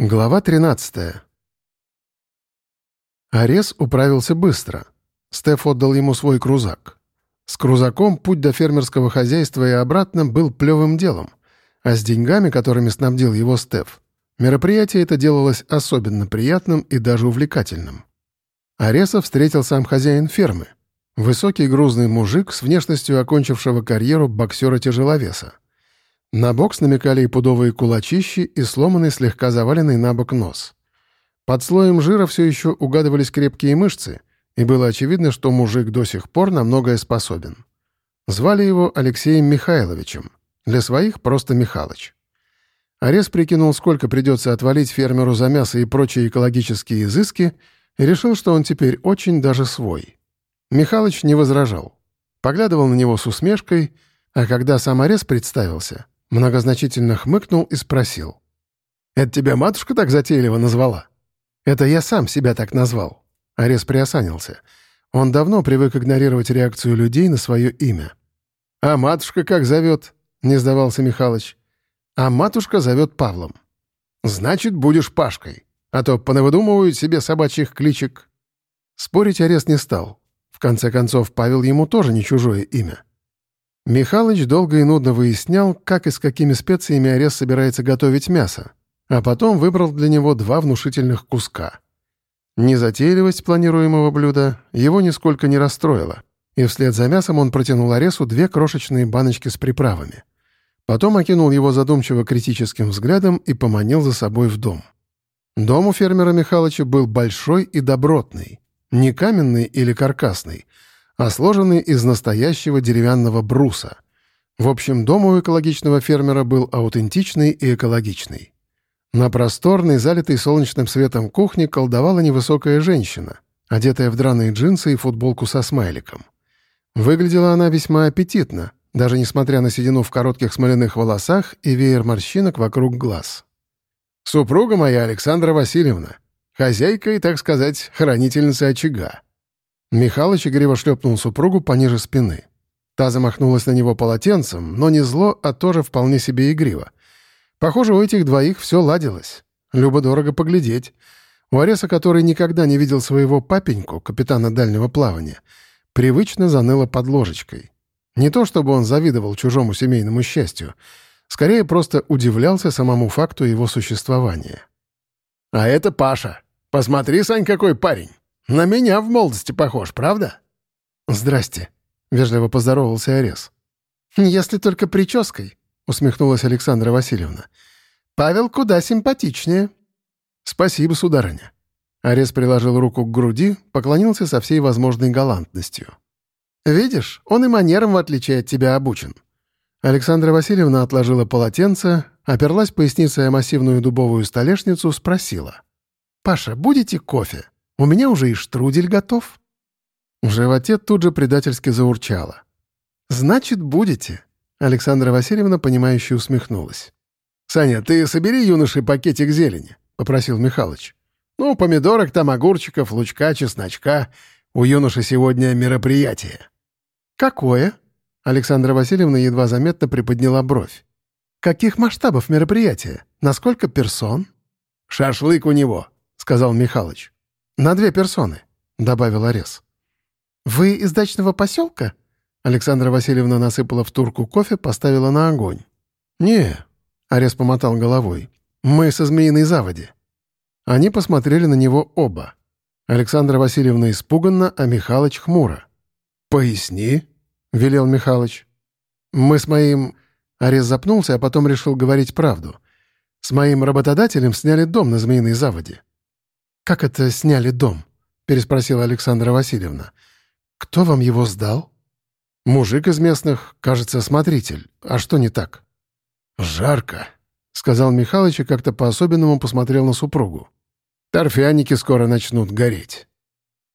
Глава 13. Арес управился быстро. Стеф отдал ему свой крузак. С крузаком путь до фермерского хозяйства и обратно был плевым делом, а с деньгами, которыми снабдил его Стеф, мероприятие это делалось особенно приятным и даже увлекательным. Ареса встретил сам хозяин фермы. Высокий грузный мужик с внешностью окончившего карьеру боксера-тяжеловеса. На бокс намекали и пудовые кулачищи, и сломанный, слегка заваленный на бок нос. Под слоем жира все еще угадывались крепкие мышцы, и было очевидно, что мужик до сих пор на многое способен. Звали его Алексеем Михайловичем. Для своих просто Михалыч. Арес прикинул, сколько придется отвалить фермеру за мясо и прочие экологические изыски, и решил, что он теперь очень даже свой. Михалыч не возражал. Поглядывал на него с усмешкой, а когда сам Арес представился, Многозначительно хмыкнул и спросил. «Это тебя матушка так затейливо назвала?» «Это я сам себя так назвал». Арес приосанился. Он давно привык игнорировать реакцию людей на свое имя. «А матушка как зовет?» — не сдавался Михалыч. «А матушка зовет Павлом». «Значит, будешь Пашкой, а то понавыдумывают себе собачьих кличек». Спорить Арес не стал. В конце концов, Павел ему тоже не чужое имя. Михалыч долго и нудно выяснял, как и с какими специями Арес собирается готовить мясо, а потом выбрал для него два внушительных куска. Незатейливость планируемого блюда его нисколько не расстроила, и вслед за мясом он протянул Аресу две крошечные баночки с приправами. Потом окинул его задумчиво критическим взглядом и поманил за собой в дом. Дом у фермера Михалыча был большой и добротный, не каменный или каркасный — а сложенный из настоящего деревянного бруса. В общем, дом у экологичного фермера был аутентичный и экологичный. На просторной, залитой солнечным светом кухне колдовала невысокая женщина, одетая в драные джинсы и футболку со смайликом. Выглядела она весьма аппетитно, даже несмотря на седину в коротких смоляных волосах и веер морщинок вокруг глаз. «Супруга моя Александра Васильевна, хозяйка и, так сказать, хранительница очага», Михалыч игриво шлепнул супругу пониже спины. Та замахнулась на него полотенцем, но не зло, а тоже вполне себе игриво. Похоже, у этих двоих все ладилось. Любо-дорого поглядеть. У Ареса, который никогда не видел своего папеньку, капитана дальнего плавания, привычно заныло под ложечкой. Не то чтобы он завидовал чужому семейному счастью, скорее просто удивлялся самому факту его существования. «А это Паша. Посмотри, Сань, какой парень!» На меня в молодости похож, правда?» «Здрасте», — вежливо поздоровался Арес. «Если только прической», — усмехнулась Александра Васильевна. «Павел куда симпатичнее». «Спасибо, сударыня». Арес приложил руку к груди, поклонился со всей возможной галантностью. «Видишь, он и манерам, в отличие от тебя, обучен». Александра Васильевна отложила полотенце, оперлась поясницей о массивную дубовую столешницу, спросила. «Паша, будете кофе?» У меня уже и штрудель готов». В животе тут же предательски заурчало. «Значит, будете», — Александра Васильевна, понимающе усмехнулась. «Саня, ты собери юноши пакетик зелени», — попросил Михалыч. «Ну, помидорок там, огурчиков, лучка, чесночка. У юноши сегодня мероприятие». «Какое?» — Александра Васильевна едва заметно приподняла бровь. «Каких масштабов мероприятия? Насколько персон?» «Шашлык у него», — сказал Михалыч. «На две персоны», — добавил Арес. «Вы из дачного поселка?» Александра Васильевна насыпала в турку кофе, поставила на огонь. «Не», — Арес помотал головой, — «мы со Змеиной заводи». Они посмотрели на него оба. Александра Васильевна испуганно, а Михалыч хмуро. «Поясни», — велел Михалыч. «Мы с моим...» Арес запнулся, а потом решил говорить правду. «С моим работодателем сняли дом на Змеиной заводе. «Как это сняли дом?» — переспросила Александра Васильевна. «Кто вам его сдал?» «Мужик из местных, кажется, смотритель. А что не так?» «Жарко», — сказал Михалыч и как-то по-особенному посмотрел на супругу. «Торфяники скоро начнут гореть».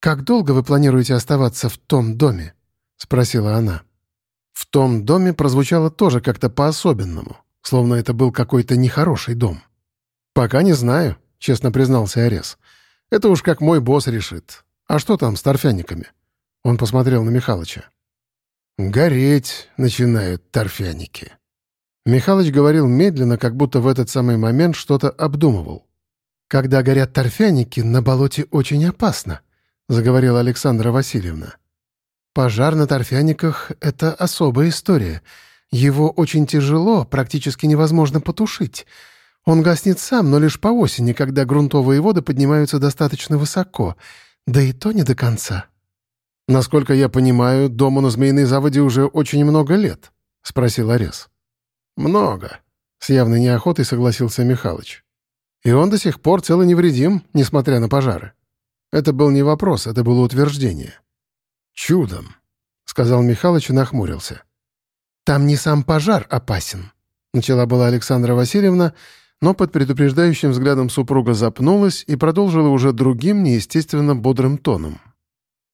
«Как долго вы планируете оставаться в том доме?» — спросила она. В том доме прозвучало тоже как-то по-особенному, словно это был какой-то нехороший дом. «Пока не знаю», — честно признался Арес. Это уж как мой босс решит. А что там с торфяниками?» Он посмотрел на Михалыча. «Гореть начинают торфяники». Михалыч говорил медленно, как будто в этот самый момент что-то обдумывал. «Когда горят торфяники, на болоте очень опасно», — заговорила Александра Васильевна. «Пожар на торфяниках — это особая история. Его очень тяжело, практически невозможно потушить. Он гаснет сам, но лишь по осени, когда грунтовые воды поднимаются достаточно высоко. Да и то не до конца». «Насколько я понимаю, дому на Змеиной заводе уже очень много лет», — спросил Арес. «Много», — с явной неохотой согласился Михалыч. «И он до сих пор цел и невредим, несмотря на пожары. Это был не вопрос, это было утверждение». «Чудом», — сказал Михалыч и нахмурился. «Там не сам пожар опасен», — начала была Александра Васильевна, но под предупреждающим взглядом супруга запнулась и продолжила уже другим, неестественно бодрым тоном.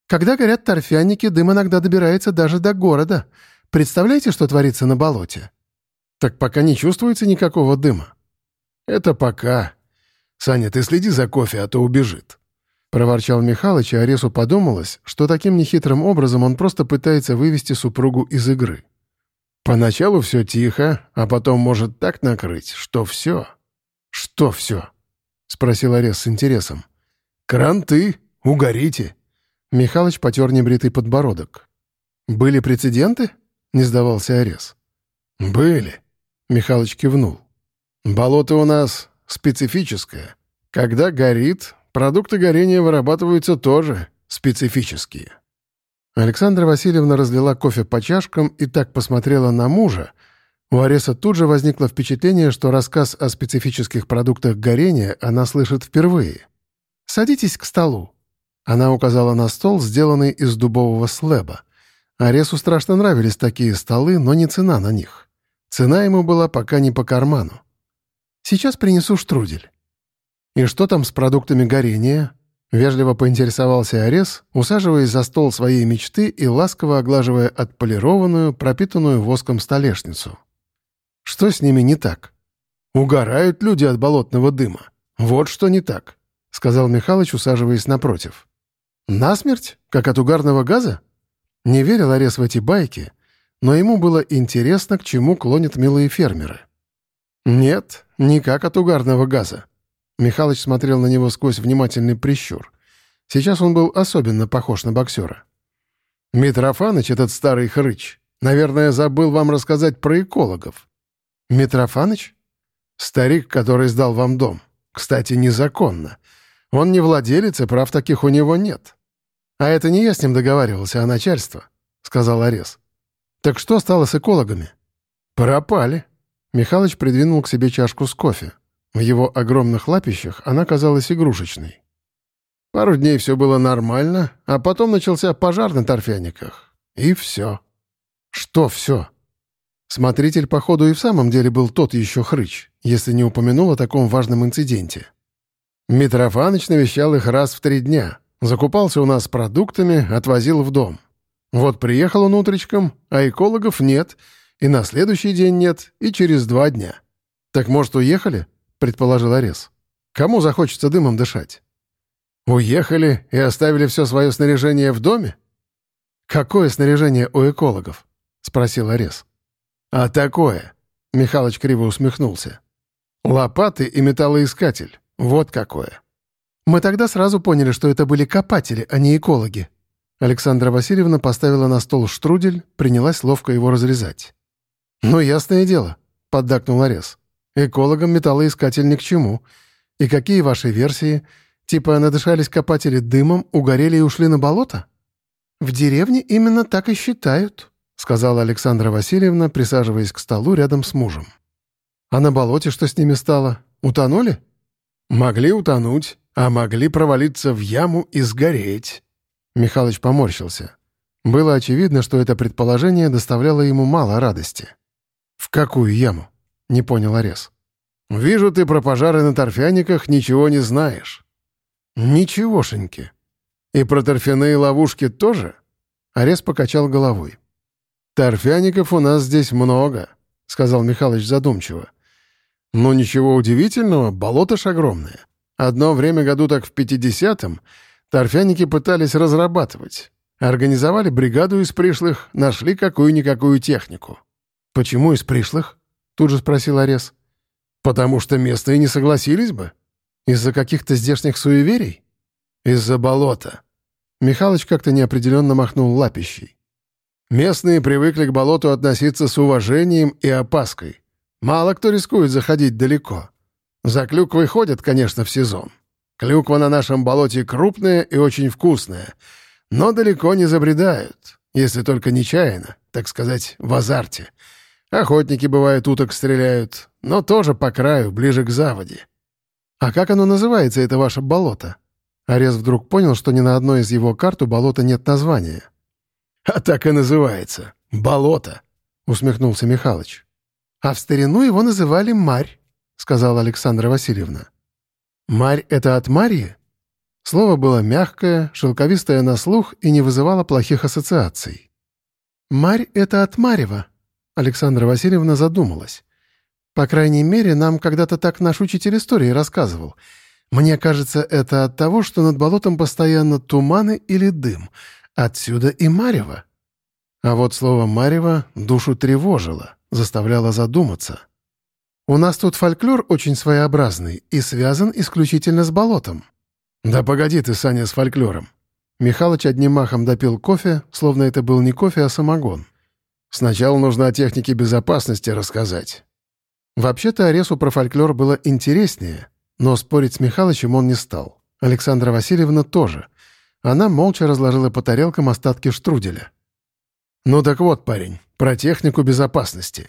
«Когда горят торфяники, дым иногда добирается даже до города. Представляете, что творится на болоте?» «Так пока не чувствуется никакого дыма». «Это пока. Саня, ты следи за кофе, а то убежит», — проворчал Михалыч, и Аресу подумалось, что таким нехитрым образом он просто пытается вывести супругу из игры. Поначалу все тихо, а потом может так накрыть, что все. «Что все?» — спросил Арес с интересом. «Кранты, угорите». Михалыч потер небритый подбородок. «Были прецеденты?» — не сдавался Арес. «Были», — Михалыч кивнул. «Болото у нас специфическое. Когда горит, продукты горения вырабатываются тоже специфические». Александра Васильевна разлила кофе по чашкам и так посмотрела на мужа, у Ареса тут же возникло впечатление, что рассказ о специфических продуктах горения она слышит впервые. «Садитесь к столу». Она указала на стол, сделанный из дубового слэба. Аресу страшно нравились такие столы, но не цена на них. Цена ему была пока не по карману. «Сейчас принесу штрудель». «И что там с продуктами горения?» Вежливо поинтересовался Арес, усаживаясь за стол своей мечты и ласково оглаживая отполированную, пропитанную воском столешницу. Что с ними не так? Угорают люди от болотного дыма. Вот что не так, — сказал Михалыч, усаживаясь напротив. Насмерть? Как от угарного газа? Не верил Арес в эти байки, но ему было интересно, к чему клонят милые фермеры. Нет, не как от угарного газа. Михалыч смотрел на него сквозь внимательный прищур. Сейчас он был особенно похож на боксера. «Митрофаныч, этот старый хрыч, наверное, забыл вам рассказать про экологов. «Митрофаныч?» «Старик, который сдал вам дом. Кстати, незаконно. Он не владелец, и прав таких у него нет». «А это не я с ним договаривался, а начальство», — сказал Арес. «Так что стало с экологами?» «Пропали». Михалыч придвинул к себе чашку с кофе. В его огромных лапищах она казалась игрушечной. Пару дней все было нормально, а потом начался пожар на торфяниках. И все. Что все? Смотритель, походу, и в самом деле был тот еще хрыч, если не упомянул о таком важном инциденте. Митрофаныч навещал их раз в три дня. Закупался у нас продуктами, отвозил в дом. Вот приехал он утречком, а экологов нет, и на следующий день нет, и через два дня. «Так, может, уехали?» — предположил Арес. «Кому захочется дымом дышать?» «Уехали и оставили все свое снаряжение в доме?» «Какое снаряжение у экологов?» — спросил Арес. «А такое?» — Михалыч криво усмехнулся. «Лопаты и металлоискатель. Вот какое». «Мы тогда сразу поняли, что это были копатели, а не экологи». Александра Васильевна поставила на стол штрудель, принялась ловко его разрезать. «Ну, ясное дело», — поддакнул Арес. «Экологам металлоискатель ни к чему. И какие ваши версии? Типа надышались копатели дымом, угорели и ушли на болото?» «В деревне именно так и считают», — сказала Александра Васильевна, присаживаясь к столу рядом с мужем. «А на болоте что с ними стало? Утонули?» «Могли утонуть, а могли провалиться в яму и сгореть». Михалыч поморщился. Было очевидно, что это предположение доставляло ему мало радости. «В какую яму?» — не понял Арес. «Вижу, ты про пожары на торфяниках ничего не знаешь». «Ничегошеньки. И про торфяные ловушки тоже?» Арес покачал головой. «Торфяников у нас здесь много», — сказал Михалыч задумчиво. «Но ничего удивительного, болото ж огромное. Одно время году так в пятидесятом торфяники пытались разрабатывать. Организовали бригаду из пришлых, нашли какую-никакую технику». «Почему из пришлых?» — тут же спросил Арес. «Потому что местные не согласились бы. Из-за каких-то здешних суеверий? Из-за болота. Михалыч как-то неопределенно махнул лапищей. Местные привыкли к болоту относиться с уважением и опаской. Мало кто рискует заходить далеко. За клюквой ходят, конечно, в сезон. Клюква на нашем болоте крупная и очень вкусная, но далеко не забредают, если только нечаянно, так сказать, в азарте. Охотники, бывают, уток стреляют, но тоже по краю, ближе к заводе. «А как оно называется, это ваше болото?» Арес вдруг понял, что ни на одной из его карт у болота нет названия. «А так и называется. Болото», — усмехнулся Михалыч. «А в старину его называли Марь», — сказала Александра Васильевна. «Марь — это от Марьи?» Слово было мягкое, шелковистое на слух и не вызывало плохих ассоциаций. «Марь — это от Марева», — Александра Васильевна задумалась. «По крайней мере, нам когда-то так наш учитель истории рассказывал. Мне кажется, это от того, что над болотом постоянно туманы или дым. Отсюда и Марево». А вот слово «Марево» душу тревожило, заставляло задуматься. У нас тут фольклор очень своеобразный и связан исключительно с болотом». «Да погоди ты, Саня, с фольклором». Михалыч одним махом допил кофе, словно это был не кофе, а самогон. «Сначала нужно о технике безопасности рассказать». Вообще-то Аресу про фольклор было интереснее, но спорить с Михалычем он не стал. Александра Васильевна тоже. Она молча разложила по тарелкам остатки штруделя. «Ну так вот, парень, про технику безопасности.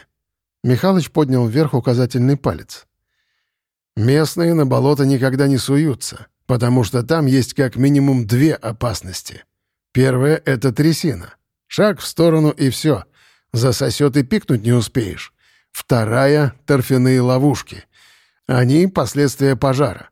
Михалыч поднял вверх указательный палец. «Местные на болото никогда не суются, потому что там есть как минимум две опасности. Первая — это трясина. Шаг в сторону и все. Засосет и пикнуть не успеешь. Вторая — торфяные ловушки. Они — последствия пожара.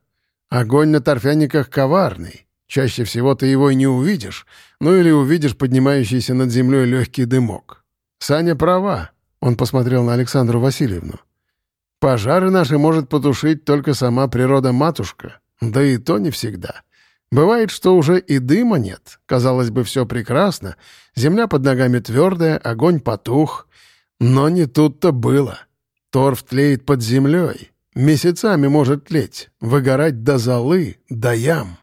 Огонь на торфяниках коварный. Чаще всего ты его и не увидишь, ну или увидишь поднимающийся над землей легкий дымок. Саня права. Он посмотрел на Александру Васильевну. «Пожары наши может потушить только сама природа-матушка, да и то не всегда. Бывает, что уже и дыма нет. Казалось бы, все прекрасно. Земля под ногами твердая, огонь потух. Но не тут-то было. Торф тлеет под землей. Месяцами может тлеть, выгорать до золы, до ям.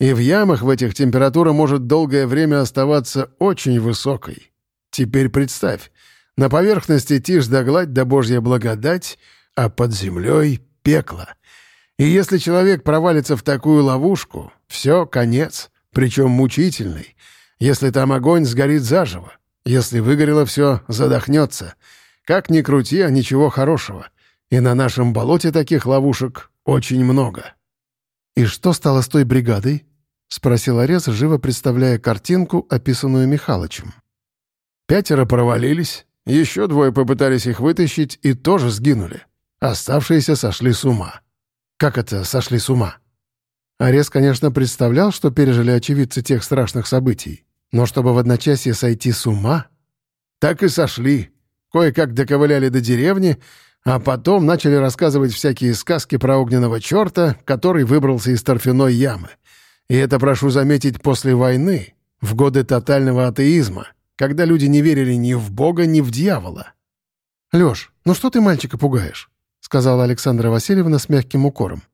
И в ямах в этих температура может долгое время оставаться очень высокой. Теперь представь, на поверхности тишь да гладь да божья благодать, а под землей — пекло. И если человек провалится в такую ловушку, все, конец, причем мучительный. Если там огонь, сгорит заживо. Если выгорело все, задохнется. Как ни крути, а ничего хорошего. И на нашем болоте таких ловушек очень много. «И что стало с той бригадой?» — спросил Арес, живо представляя картинку, описанную Михалычем. «Пятеро провалились, еще двое попытались их вытащить и тоже сгинули. Оставшиеся сошли с ума. Как это «сошли с ума»? Арес, конечно, представлял, что пережили очевидцы тех страшных событий. Но чтобы в одночасье сойти с ума... Так и сошли. Кое-как доковыляли до деревни, а потом начали рассказывать всякие сказки про огненного черта, который выбрался из торфяной ямы. И это, прошу заметить, после войны, в годы тотального атеизма — когда люди не верили ни в Бога, ни в дьявола. «Лёш, ну что ты мальчика пугаешь?» — сказала Александра Васильевна с мягким укором.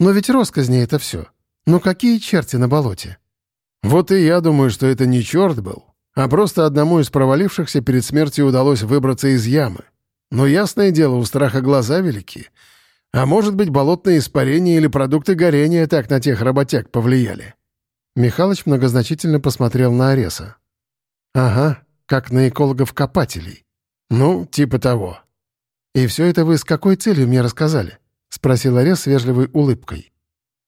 «Но ведь росказни это все. Ну какие черти на болоте?» «Вот и я думаю, что это не черт был, а просто одному из провалившихся перед смертью удалось выбраться из ямы. Но ясное дело, у страха глаза велики. А может быть, болотные испарения или продукты горения так на тех работяг повлияли?» Михалыч многозначительно посмотрел на Ареса. «Ага, как на экологов-копателей. Ну, типа того». «И все это вы с какой целью мне рассказали?» — спросил Арес с вежливой улыбкой.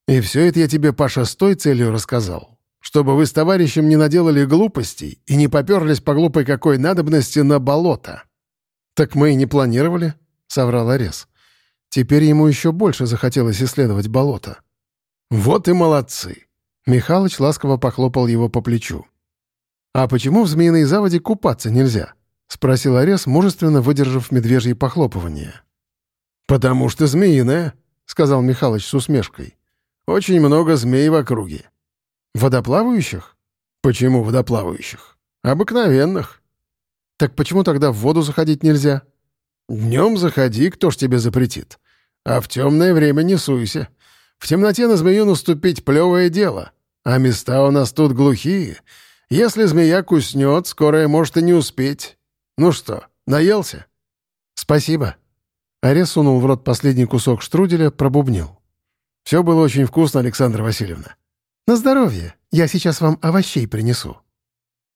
«И все это я тебе, Паша, с той целью рассказал, чтобы вы с товарищем не наделали глупостей и не поперлись по глупой какой надобности на болото». «Так мы и не планировали», — соврал Арес. Теперь ему еще больше захотелось исследовать болото. «Вот и молодцы!» Михалыч ласково похлопал его по плечу. «А почему в змеиной заводе купаться нельзя?» — спросил Арес, мужественно выдержав медвежье похлопывание. «Потому что змеиная», — сказал Михалыч с усмешкой. «Очень много змей в округе». «Водоплавающих?» «Почему водоплавающих?» «Обыкновенных». «Так почему тогда в воду заходить нельзя?» «Днем заходи, кто ж тебе запретит. А в темное время не суйся. В темноте на змею наступить — плевое дело. А места у нас тут глухие. Если змея куснет, скорая может и не успеть. Ну что, наелся?» «Спасибо». Арес сунул в рот последний кусок штруделя, пробубнил. «Все было очень вкусно, Александра Васильевна». «На здоровье. Я сейчас вам овощей принесу».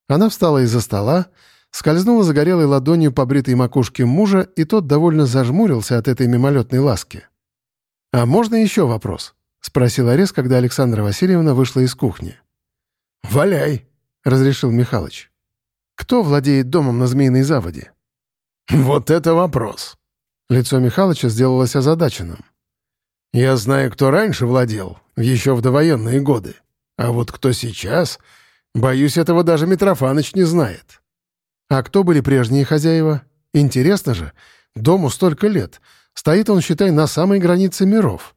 Она встала из-за стола, скользнула загорелой ладонью по бритой макушке мужа, и тот довольно зажмурился от этой мимолетной ласки. «А можно еще вопрос?» — спросил Арес, когда Александра Васильевна вышла из кухни. «Валяй», — разрешил Михалыч. «Кто владеет домом на Змеиной заводе?» «Вот это вопрос!» Лицо Михалыча сделалось озадаченным. «Я знаю, кто раньше владел, еще в довоенные годы. А вот кто сейчас, боюсь, этого даже Митрофаныч не знает». «А кто были прежние хозяева? Интересно же. Дому столько лет. Стоит он, считай, на самой границе миров».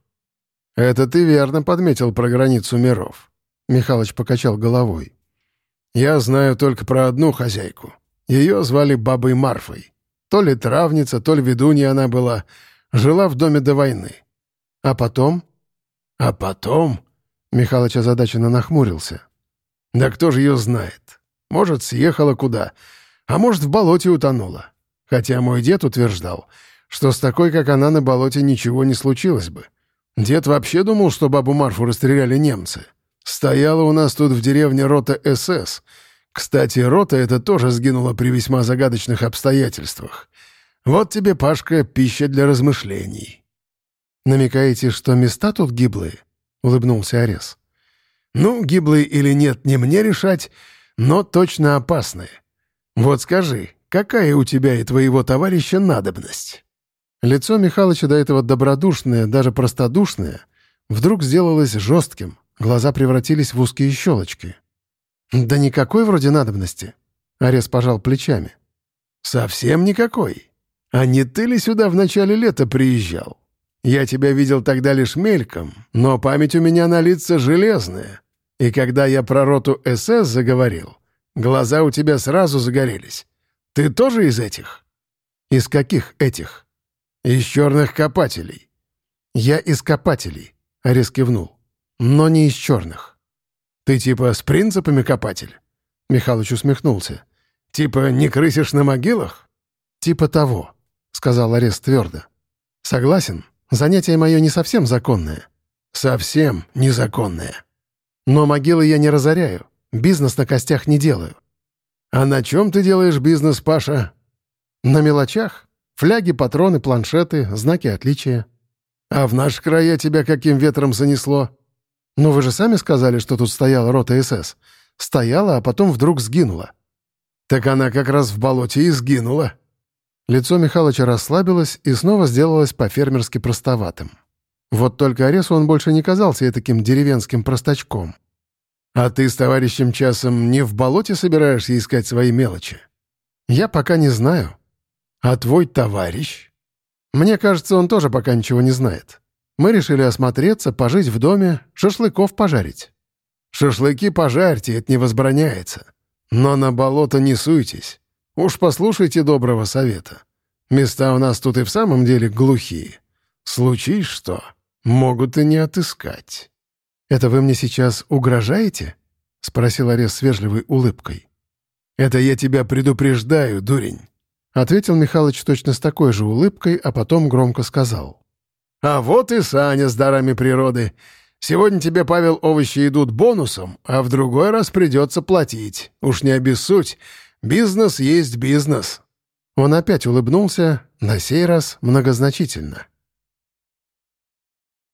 «Это ты верно подметил про границу миров», — Михалыч покачал головой. «Я знаю только про одну хозяйку. Ее звали Бабой Марфой. То ли травница, то ли ведунья она была. Жила в доме до войны. А потом? А потом? Михалыч озадаченно нахмурился. Да кто же ее знает? Может, съехала куда, а может, в болоте утонула. Хотя мой дед утверждал, что с такой, как она, на болоте ничего не случилось бы. Дед вообще думал, что бабу Марфу расстреляли немцы. Стояла у нас тут в деревне рота СС — кстати, рота эта тоже сгинула при весьма загадочных обстоятельствах. Вот тебе, Пашка, пища для размышлений». «Намекаете, что места тут гиблые?» — улыбнулся Арес. «Ну, гиблые или нет, не мне решать, но точно опасные. Вот скажи, какая у тебя и твоего товарища надобность?» Лицо Михалыча до этого добродушное, даже простодушное, вдруг сделалось жестким, глаза превратились в узкие щелочки. «Да никакой вроде надобности». Арес пожал плечами. «Совсем никакой. А не ты ли сюда в начале лета приезжал? Я тебя видел тогда лишь мельком, но память у меня на лица железная. И когда я про роту СС заговорил, глаза у тебя сразу загорелись. Ты тоже из этих?» «Из каких этих?» «Из черных копателей». «Я из копателей», — Арес кивнул. «Но не из черных». «Ты типа с принципами копатель?» Михалыч усмехнулся. «Типа не крысишь на могилах?» «Типа того», — сказал Арест твердо. «Согласен, занятие мое не совсем законное». «Совсем незаконное». «Но могилы я не разоряю, бизнес на костях не делаю». «А на чем ты делаешь бизнес, Паша?» «На мелочах. Фляги, патроны, планшеты, знаки отличия». «А в наш края тебя каким ветром занесло?» «Но вы же сами сказали, что тут стояла рота СС. Стояла, а потом вдруг сгинула». «Так она как раз в болоте и сгинула». Лицо Михалыча расслабилось и снова сделалось по-фермерски простоватым. Вот только Аресу он больше не казался таким деревенским простачком. «А ты с товарищем часом не в болоте собираешься искать свои мелочи?» «Я пока не знаю». «А твой товарищ?» «Мне кажется, он тоже пока ничего не знает. Мы решили осмотреться, пожить в доме, шашлыков пожарить». «Шашлыки пожарьте, это не возбраняется. Но на болото не суйтесь. Уж послушайте доброго совета. Места у нас тут и в самом деле глухие. Случись что, могут и не отыскать». «Это вы мне сейчас угрожаете?» — спросил Арес с вежливой улыбкой. «Это я тебя предупреждаю, дурень», — ответил Михалыч точно с такой же улыбкой, а потом громко сказал. А вот и Саня с дарами природы. Сегодня тебе, Павел, овощи идут бонусом, а в другой раз придется платить. Уж не обессудь. Бизнес есть бизнес». Он опять улыбнулся, на сей раз многозначительно.